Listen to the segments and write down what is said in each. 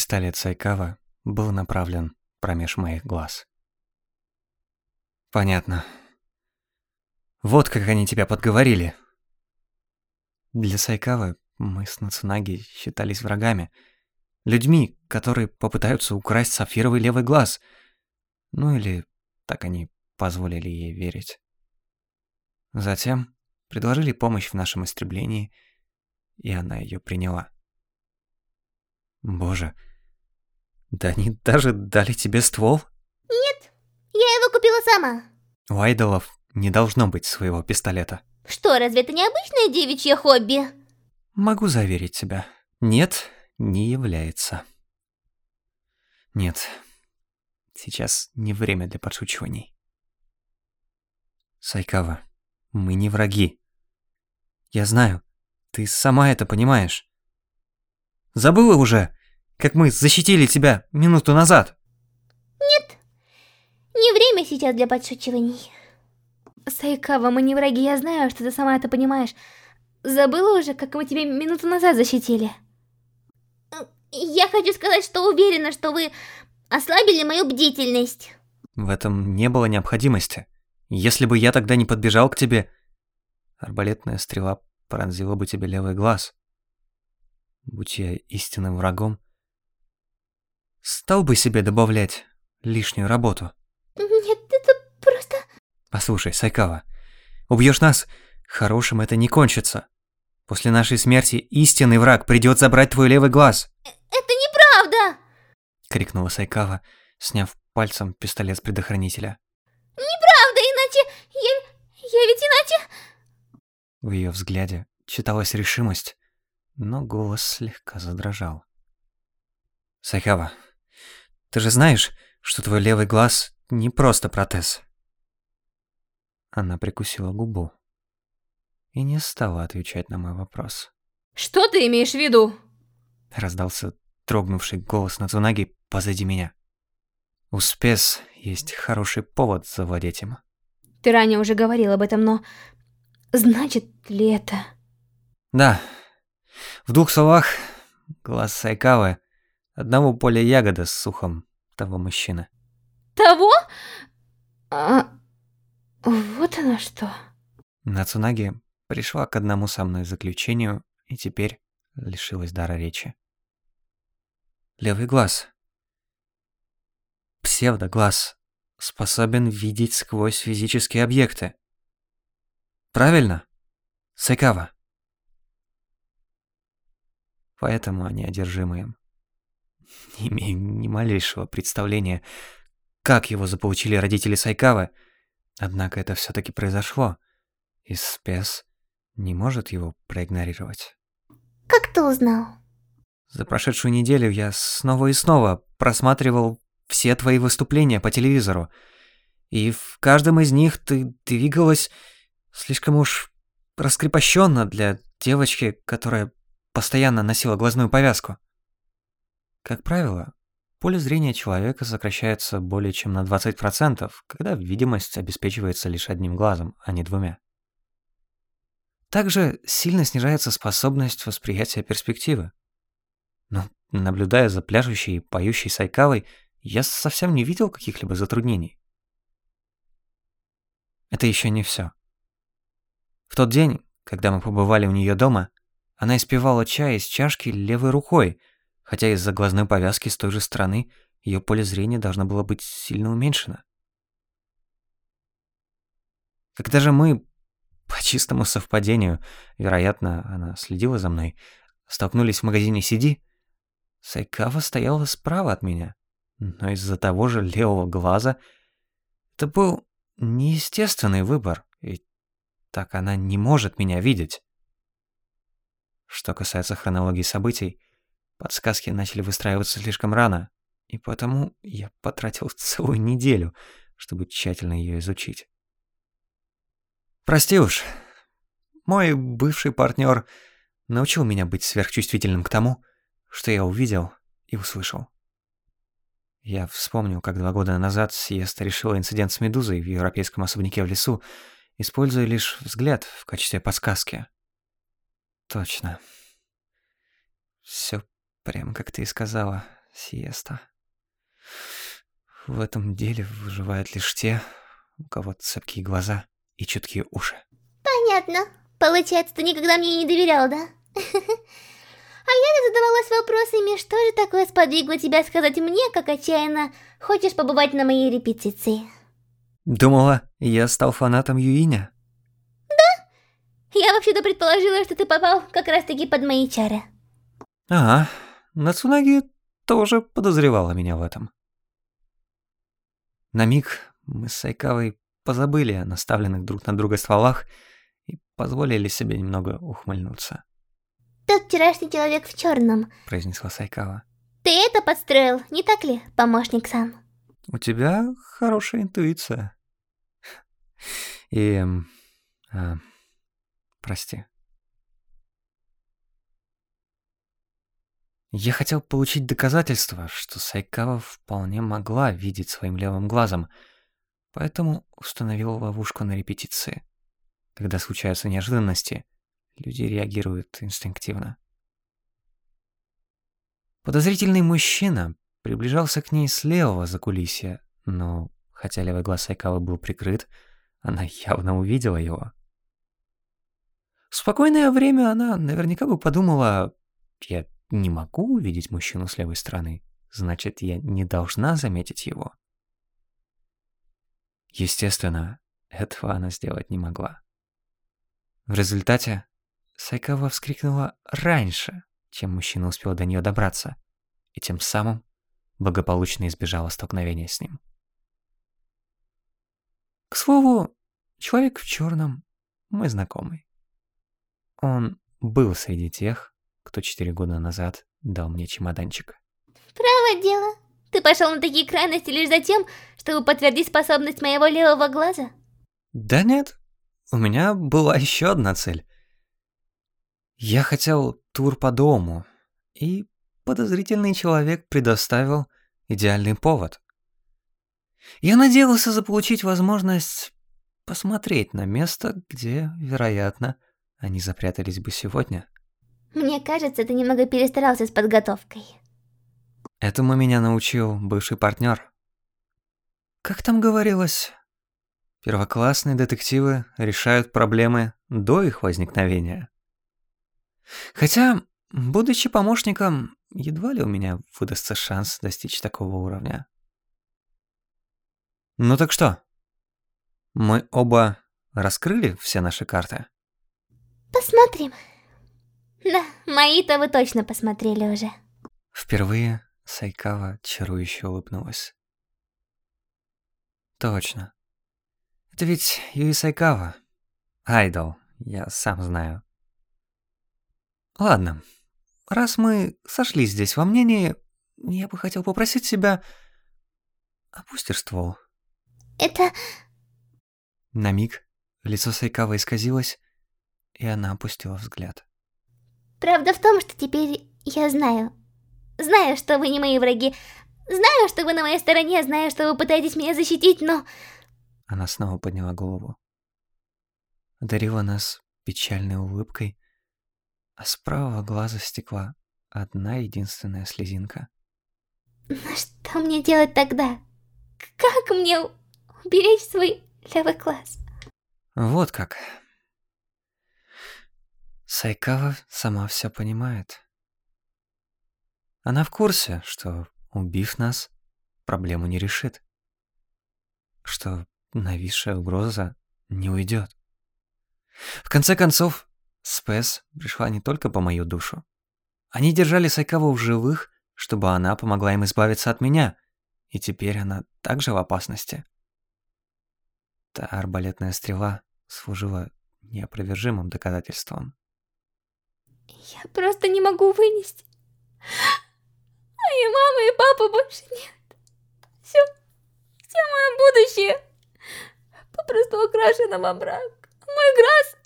Пистолет Сайкава был направлен промеж моих глаз. Понятно. Вот как они тебя подговорили. Для Сайкавы мы с Нацунаги считались врагами. Людьми, которые попытаются украсть сапфировый левый глаз. Ну или так они позволили ей верить. Затем предложили помощь в нашем истреблении, и она ее приняла. Боже, да они даже дали тебе ствол? Нет, я его купила сама. У айдолов не должно быть своего пистолета. Что, разве это не обычное девичье хобби? Могу заверить тебя. Нет, не является. Нет, сейчас не время для подшучиваний. Сайкава, мы не враги. Я знаю, ты сама это понимаешь. Забыла уже, как мы защитили тебя минуту назад? Нет, не время сейчас для подшучиваний. Сайкава, мы не враги, я знаю, что ты сама это понимаешь. Забыла уже, как мы тебя минуту назад защитили? Я хочу сказать, что уверена, что вы ослабили мою бдительность. В этом не было необходимости. Если бы я тогда не подбежал к тебе, арбалетная стрела пронзила бы тебе левый глаз. Будь я истинным врагом, стал бы себе добавлять лишнюю работу. Нет, это просто... Послушай, Сайкава, убьешь нас, хорошим это не кончится. После нашей смерти истинный враг придет забрать твой левый глаз. Это неправда! Крикнула Сайкава, сняв пальцем пистолет с предохранителя. Неправда, иначе... Я, я ведь иначе... В ее взгляде читалась решимость, но голос слегка задрожал. Сайкава, ты же знаешь, что твой левый глаз не просто протез. Она прикусила губу и не стала отвечать на мой вопрос. Что ты имеешь в виду? Раздался трогнувший голос Нацунаги позади меня. У Спес есть хороший повод завладеть им. Ты ранее уже говорил об этом, но... Значит ли это... Да. В двух словах, глаз Сайкавы — одного поля ягода с сухом того мужчины. Того? А... Вот оно что. Нацунаги пришла к одному со мной заключению и теперь лишилась дара речи. Левый глаз. Псевдоглаз способен видеть сквозь физические объекты. Правильно? Сайкава. Поэтому они одержимы им. Не имею ни малейшего представления, как его заполучили родители Сайкавы, однако это все таки произошло, и Спес не может его проигнорировать. Как ты узнал? За прошедшую неделю я снова и снова просматривал все твои выступления по телевизору, и в каждом из них ты двигалась слишком уж раскрепощенно для девочки, которая постоянно носила глазную повязку. Как правило, поле зрения человека сокращается более чем на 20%, когда видимость обеспечивается лишь одним глазом, а не двумя. Также сильно снижается способность восприятия перспективы. Но, наблюдая за пляшущей и поющей Сайкавой, я совсем не видел каких-либо затруднений. Это еще не все. В тот день, когда мы побывали у нее дома, она испевала чай из чашки левой рукой, хотя из-за глазной повязки с той же стороны ее поле зрения должно было быть сильно уменьшено. Когда же мы, по чистому совпадению, вероятно, она следила за мной, столкнулись в магазине Сиди, Сайкава стояла справа от меня, но из-за того же левого глаза это был неестественный выбор, и так она не может меня видеть. Что касается хронологии событий, Подсказки начали выстраиваться слишком рано, и потому я потратил целую неделю, чтобы тщательно ее изучить. Прости уж, мой бывший партнер научил меня быть сверхчувствительным к тому, что я увидел и услышал. Я вспомнил, как два года назад Сиеста решила инцидент с Медузой в европейском особняке в лесу, используя лишь взгляд в качестве подсказки. Точно. Все Прям как ты и сказала, сиеста. В этом деле выживают лишь те, у кого цепкие глаза и чуткие уши. Понятно. Получается, ты никогда мне не доверял, да? А я задавалась вопросами, что же такое сподвигло тебя сказать мне, как отчаянно хочешь побывать на моей репетиции? Думала, я стал фанатом Юиня? Да. Я вообще-то предположила, что ты попал как раз-таки под мои чары. Ага, Нацунаги тоже подозревала меня в этом. На миг мы с Сайкавой позабыли о наставленных друг на друга стволах и позволили себе немного ухмыльнуться. «Тот вчерашний человек в черном», — произнесла Сайкава. «Ты это подстроил, не так ли, помощник сам?» «У тебя хорошая интуиция. И... А, прости». Я хотел получить доказательство, что Сайкава вполне могла видеть своим левым глазом, поэтому установил ловушку на репетиции. Когда случаются неожиданности, люди реагируют инстинктивно. Подозрительный мужчина приближался к ней с левого закулисья, но, хотя левый глаз Сайкавы был прикрыт, она явно увидела его. В спокойное время она наверняка бы подумала, я не могу увидеть мужчину с левой стороны, значит, я не должна заметить его. Естественно, этого она сделать не могла. В результате Сайкава вскрикнула раньше, чем мужчина успел до нее добраться, и тем самым благополучно избежала столкновения с ним. К слову, человек в черном мой знакомый. Он был среди тех, кто четыре года назад дал мне чемоданчик. Право дело. Ты пошел на такие крайности лишь за тем, чтобы подтвердить способность моего левого глаза? Да нет. У меня была еще одна цель. Я хотел тур по дому, и подозрительный человек предоставил идеальный повод. Я надеялся заполучить возможность посмотреть на место, где, вероятно, они запрятались бы сегодня. Мне кажется, ты немного перестарался с подготовкой. Этому меня научил бывший партнер. Как там говорилось? Первоклассные детективы решают проблемы до их возникновения. Хотя, будучи помощником, едва ли у меня выдастся шанс достичь такого уровня. Ну так что? Мы оба раскрыли все наши карты? Посмотрим. Да, мои-то вы точно посмотрели уже. Впервые Сайкава чарующе улыбнулась. Точно. Это ведь Юи Сайкава. Айдол, я сам знаю. Ладно, раз мы сошлись здесь во мнении, я бы хотел попросить себя... Опустишь ствол. Это... На миг лицо Сайкава исказилось, и она опустила взгляд. Правда в том, что теперь я знаю. Знаю, что вы не мои враги. Знаю, что вы на моей стороне, знаю, что вы пытаетесь меня защитить, но... Она снова подняла голову. Одарила нас печальной улыбкой, а с правого глаза стекла одна единственная слезинка. Но что мне делать тогда? Как мне уберечь свой левый глаз? Вот как. Сайкава сама все понимает. Она в курсе, что, убив нас, проблему не решит. Что нависшая угроза не уйдет. В конце концов, Спэс пришла не только по мою душу. Они держали Сайкаву в живых, чтобы она помогла им избавиться от меня, и теперь она также в опасности. Та арбалетная стрела служила неопровержимым доказательством. Я просто не могу вынести. Моей мамы и папы больше нет. Все, все мое будущее попросту окрашено во мрак. Мой глаз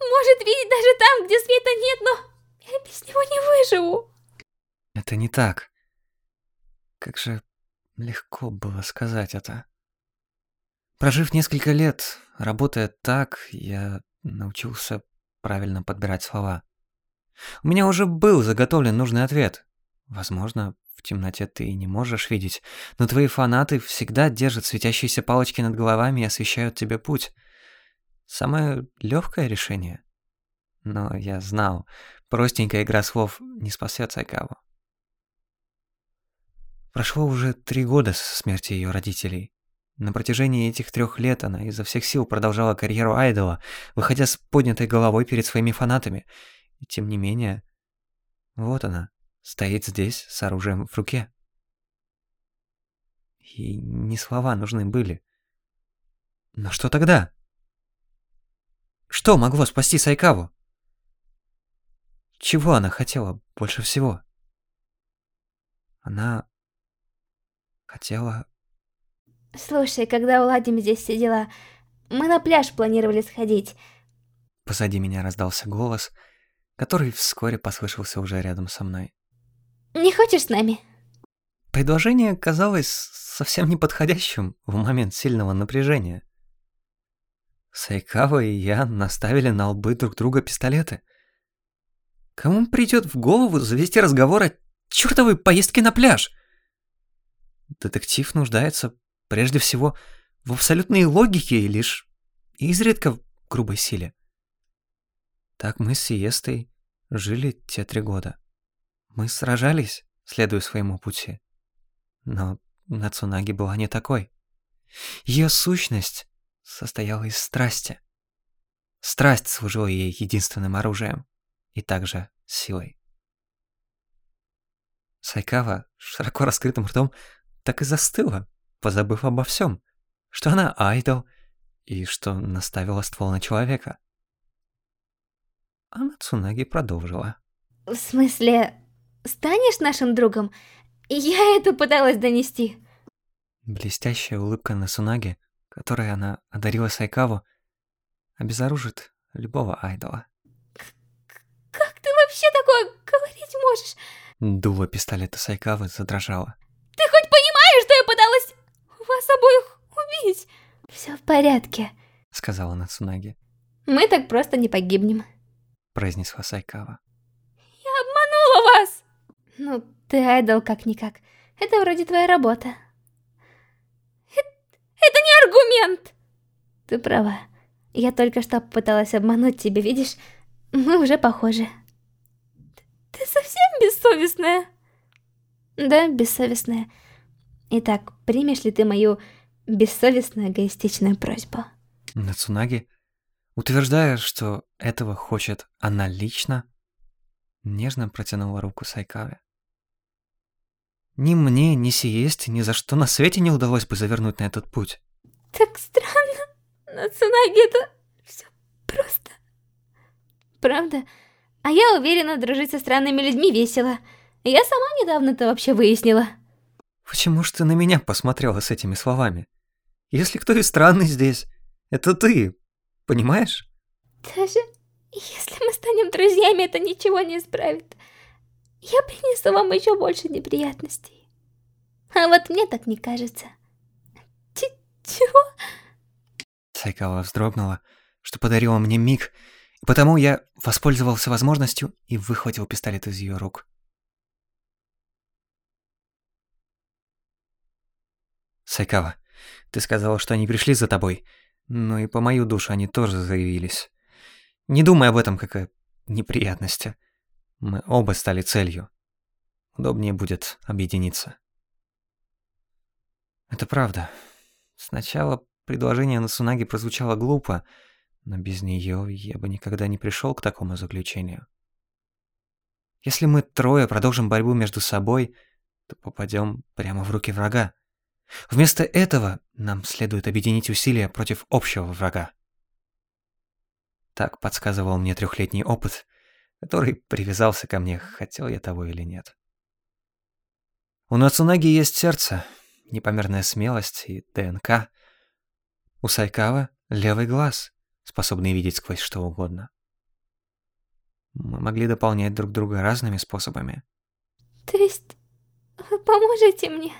может видеть даже там, где света нет, но я без него не выживу. Это не так. Как же легко было сказать это. Прожив несколько лет, работая так, я научился правильно подбирать слова. У меня уже был заготовлен нужный ответ. Возможно, в темноте ты и не можешь видеть, но твои фанаты всегда держат светящиеся палочки над головами и освещают тебе путь. Самое легкое решение. Но я знал, простенькая игра слов не спасет Сайкаву. Прошло уже три года со смерти ее родителей. На протяжении этих трех лет она изо всех сил продолжала карьеру айдола, выходя с поднятой головой перед своими фанатами. И тем не менее, вот она, стоит здесь с оружием в руке. И не слова нужны были. Но что тогда? Что могло спасти Сайкаву? Чего она хотела больше всего? Она хотела... Слушай, когда уладим здесь все дела, мы на пляж планировали сходить. Позади меня раздался голос, который вскоре послышался уже рядом со мной. Не хочешь с нами? Предложение казалось совсем неподходящим в момент сильного напряжения. Сайкава и я наставили на лбы друг друга пистолеты. Кому придет в голову завести разговор о чертовой поездке на пляж? Детектив нуждается прежде всего в абсолютной логике и лишь изредка в грубой силе. Так мы с Сиестой жили те три года. Мы сражались, следуя своему пути. Но Нацунаги была не такой. Ее сущность состояла из страсти. Страсть служила ей единственным оружием и также силой. Сайкава широко раскрытым ртом так и застыла, позабыв обо всем, что она айдол и что наставила ствол на человека. А Нацунаги продолжила. В смысле, станешь нашим другом? Я это пыталась донести. Блестящая улыбка на Сунаге, которой она одарила Сайкаву, обезоружит любого айдола. Как ты вообще такое говорить можешь? Дуло пистолета Сайкавы задрожало. Ты хоть понимаешь, что я пыталась вас обоих убить? Все в порядке, сказала Нацунаги. Мы так просто не погибнем, произнесла Сайкава. Я обманула вас! Ну, ты айдол как-никак. Это вроде твоя работа. Это, это не аргумент! Ты права. Я только что попыталась обмануть тебя, видишь? Мы уже похожи. Ты совсем бессовестная? Да, бессовестная. Итак, примешь ли ты мою бессовестную эгоистичную просьбу? Нацунаги, утверждая, что этого хочет она лично, нежно протянула руку Сайкаве. Ни мне, ни Сиесте ни за что на свете не удалось бы завернуть на этот путь. Так странно. На Цунаги это все просто. Правда? А я уверена, дружить со странными людьми весело. Я сама недавно это вообще выяснила. Почему ж ты на меня посмотрела с этими словами? Если кто и странный здесь, это ты, понимаешь? Даже если мы станем друзьями, это ничего не исправит. Я принесу вам еще больше неприятностей. А вот мне так не кажется. Ч чего? Сайкава вздрогнула, что подарила мне миг, и потому я воспользовался возможностью и выхватил пистолет из ее рук. Сайкава, ты сказала, что они пришли за тобой, но и по мою душу они тоже заявились. Не думай об этом как о неприятности. Мы оба стали целью. Удобнее будет объединиться. Это правда. Сначала предложение на Сунаги прозвучало глупо, но без нее я бы никогда не пришел к такому заключению. Если мы трое продолжим борьбу между собой, то попадем прямо в руки врага. Вместо этого нам следует объединить усилия против общего врага. Так подсказывал мне трехлетний опыт, который привязался ко мне, хотел я того или нет. У Нацунаги есть сердце, непомерная смелость и ДНК. У Сайкава левый глаз, способный видеть сквозь что угодно. Мы могли дополнять друг друга разными способами. То есть, вы поможете мне?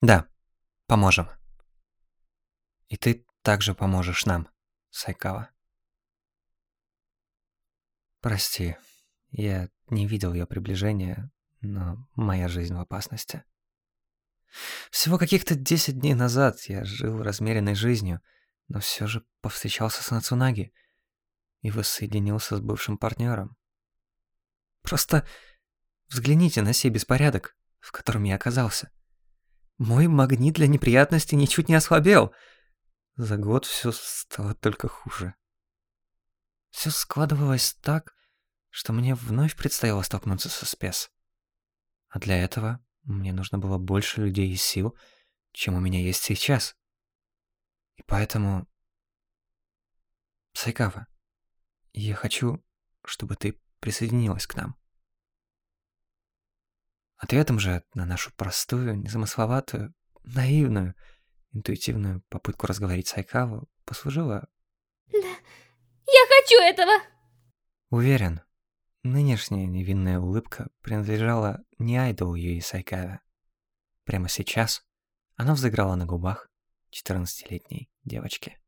Да, поможем. И ты также поможешь нам, Сайкава. Прости, я не видел ее приближения, но моя жизнь в опасности. Всего каких-то 10 дней назад я жил размеренной жизнью, но все же повстречался с Нацунаги и воссоединился с бывшим партнером. Просто взгляните на сей беспорядок, в котором я оказался. Мой магнит для неприятностей ничуть не ослабел. За год все стало только хуже. Все складывалось так, что мне вновь предстояло столкнуться со спец. А для этого мне нужно было больше людей и сил, чем у меня есть сейчас. И поэтому... Сайкава, я хочу, чтобы ты присоединилась к нам. Ответом же на нашу простую, незамысловатую, наивную, интуитивную попытку разговорить Сайкаву послужила... Да, я хочу этого! Уверен, нынешняя невинная улыбка принадлежала не айдолу Юи Сайкаве. Прямо сейчас она взыграла на губах 14-летней девочки.